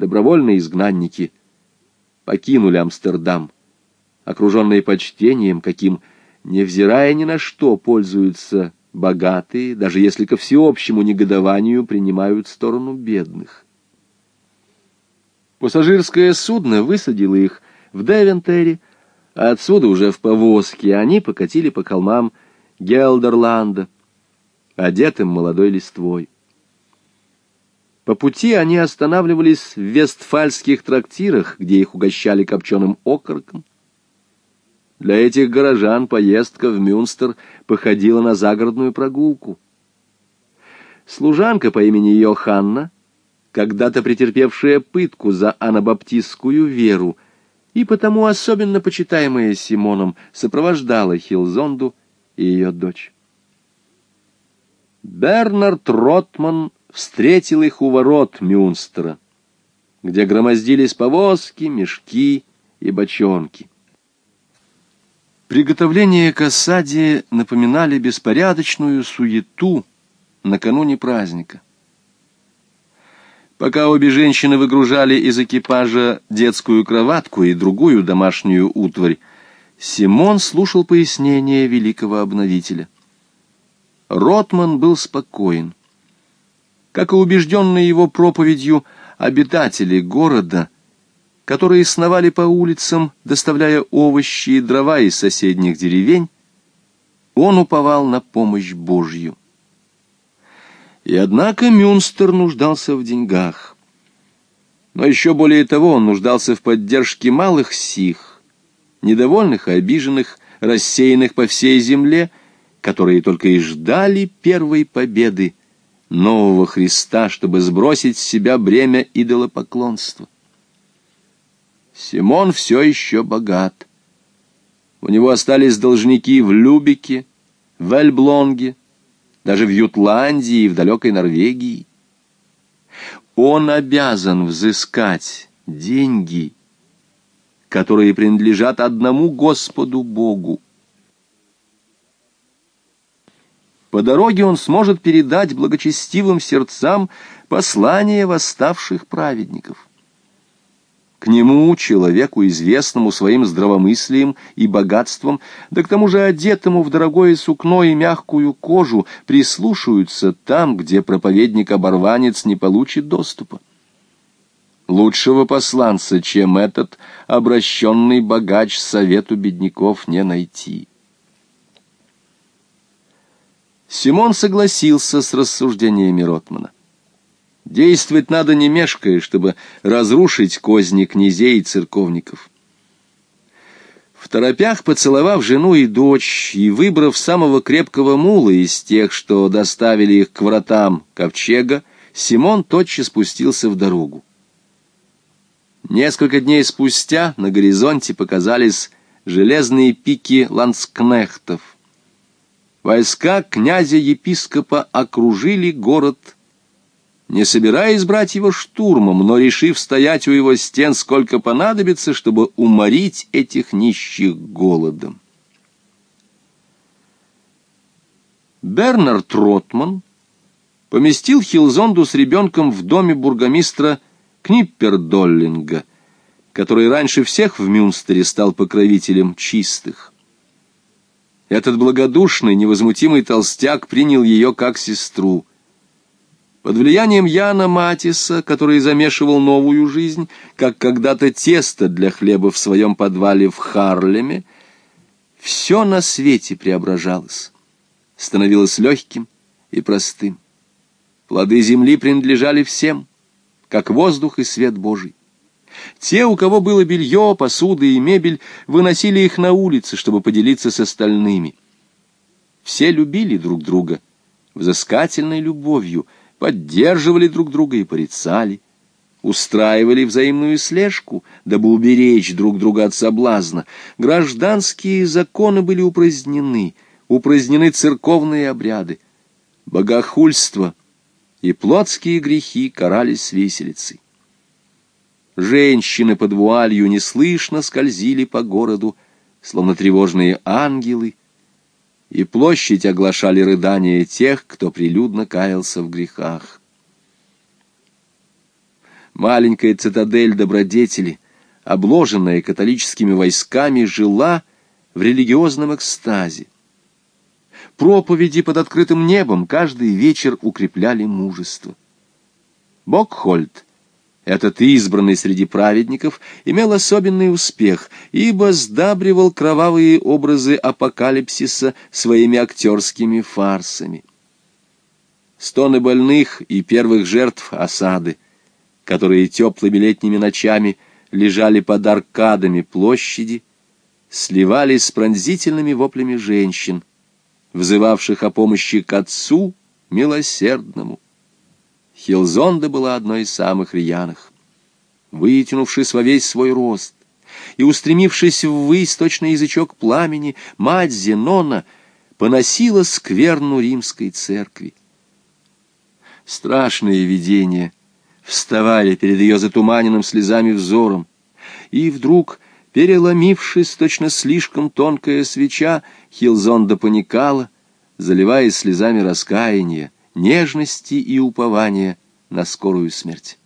добровольные изгнанники, покинули Амстердам, окруженные почтением, каким, невзирая ни на что, пользуются богатые, даже если ко всеобщему негодованию принимают сторону бедных. Пассажирское судно высадило их в Девентере, а отсюда уже в повозке они покатили по холмам Гелдерланда, одетым молодой листвой. По пути они останавливались в вестфальских трактирах, где их угощали копченым окороком. Для этих горожан поездка в Мюнстер походила на загородную прогулку. Служанка по имени Йоханна когда-то претерпевшая пытку за анабаптистскую веру, и потому особенно почитаемая Симоном, сопровождала Хилзонду и ее дочь. Бернард Ротман встретил их у ворот Мюнстера, где громоздились повозки, мешки и бочонки. Приготовления к осаде напоминали беспорядочную суету накануне праздника. Пока обе женщины выгружали из экипажа детскую кроватку и другую домашнюю утварь, Симон слушал пояснения великого обновителя. Ротман был спокоен. Как и убежденные его проповедью обитатели города, которые сновали по улицам, доставляя овощи и дрова из соседних деревень, он уповал на помощь Божью. И однако Мюнстер нуждался в деньгах. Но еще более того, он нуждался в поддержке малых сих, недовольных и обиженных, рассеянных по всей земле, которые только и ждали первой победы нового Христа, чтобы сбросить с себя бремя идолопоклонства. Симон все еще богат. У него остались должники в Любике, в Эльблонге, даже в Ютландии и в далекой Норвегии. Он обязан взыскать деньги, которые принадлежат одному Господу Богу. По дороге он сможет передать благочестивым сердцам послание восставших праведников. К нему, человеку, известному своим здравомыслием и богатством, да к тому же одетому в дорогое сукно и мягкую кожу, прислушаются там, где проповедник-оборванец не получит доступа. Лучшего посланца, чем этот обращенный богач совету бедняков, не найти. Симон согласился с рассуждениями Ротмана. Действовать надо не мешкая, чтобы разрушить козни князей и церковников. В торопях, поцеловав жену и дочь и выбрав самого крепкого мула из тех, что доставили их к вратам ковчега, Симон тотчас спустился в дорогу. Несколько дней спустя на горизонте показались железные пики ланскнехтов. Войска князя-епископа окружили город не собираясь брать его штурмом, но решив стоять у его стен сколько понадобится, чтобы уморить этих нищих голодом. Бернард Ротман поместил Хилзонду с ребенком в доме бургомистра Книппердоллинга, который раньше всех в Мюнстере стал покровителем чистых. Этот благодушный, невозмутимый толстяк принял ее как сестру — под влиянием Яна Матиса, который замешивал новую жизнь, как когда-то тесто для хлеба в своем подвале в Харлеме, все на свете преображалось, становилось легким и простым. Плоды земли принадлежали всем, как воздух и свет Божий. Те, у кого было белье, посуда и мебель, выносили их на улицы, чтобы поделиться с остальными. Все любили друг друга взыскательной любовью — поддерживали друг друга и порицали, устраивали взаимную слежку, дабы уберечь друг друга от соблазна. Гражданские законы были упразднены, упразднены церковные обряды. Богохульство и плотские грехи карались виселицей. Женщины под вуалью неслышно скользили по городу, словно тревожные ангелы, и площадь оглашали рыдания тех, кто прилюдно каялся в грехах. Маленькая цитадель добродетели, обложенная католическими войсками, жила в религиозном экстазе. Проповеди под открытым небом каждый вечер укрепляли мужество. Бокхольд, этот избранный среди праведников, имел особенный успех, ибо сдабривал кровавые образы апокалипсиса своими актерскими фарсами. Стоны больных и первых жертв осады, которые теплыми летними ночами лежали под аркадами площади, сливались с пронзительными воплями женщин, взывавших о помощи к Отцу милосердному. Хилзонда была одной из самых рьяных. Вытянувшись во весь свой рост и устремившись ввысь точно язычок пламени, мать Зенона поносила скверну римской церкви. Страшные видения вставали перед ее затуманенным слезами взором, и вдруг Переломившись, точно слишком тонкая свеча, Хилзонда паникала, заливаясь слезами раскаяния, нежности и упования на скорую смерть.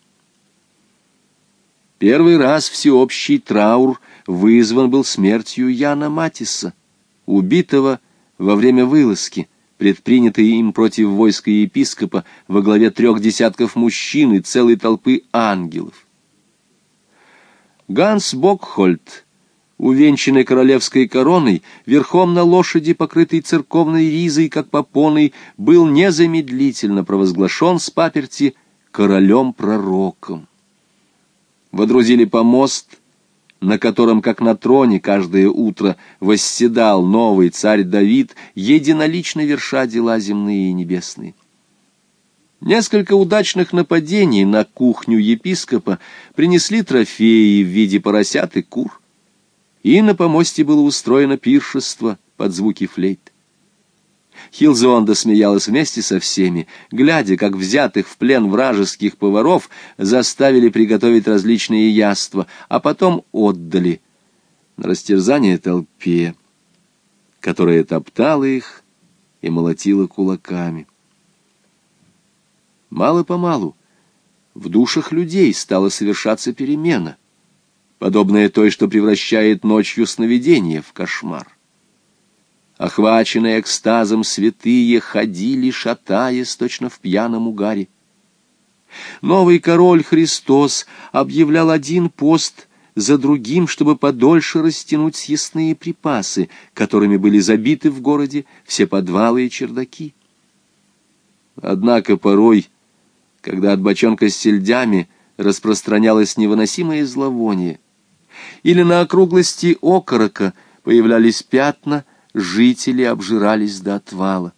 Первый раз всеобщий траур вызван был смертью Яна Матиса, убитого во время вылазки, предпринятой им против войска епископа во главе трех десятков мужчин и целой толпы ангелов. Ганс Бокхольд, увенчанный королевской короной, верхом на лошади, покрытой церковной ризой, как попоной, был незамедлительно провозглашен с паперти королем-пророком. Водрузили помост, на котором, как на троне, каждое утро восседал новый царь Давид, единолично верша дела земные и небесные. Несколько удачных нападений на кухню епископа принесли трофеи в виде поросят и кур, и на помосте было устроено пиршество под звуки флейт. Хилзонда смеялась вместе со всеми, глядя, как взятых в плен вражеских поваров заставили приготовить различные яства, а потом отдали на растерзание толпе, которая топтала их и молотила кулаками. Мало-помалу в душах людей стала совершаться перемена, подобная той, что превращает ночью сновидение в кошмар. Охваченные экстазом святые ходили, шатаясь точно в пьяном угаре. Новый король Христос объявлял один пост за другим, чтобы подольше растянуть съестные припасы, которыми были забиты в городе все подвалы и чердаки. Однако порой когда от бочонка с сельдями распространялось невыносимое зловоние, или на округлости окорока появлялись пятна, жители обжирались до отвала.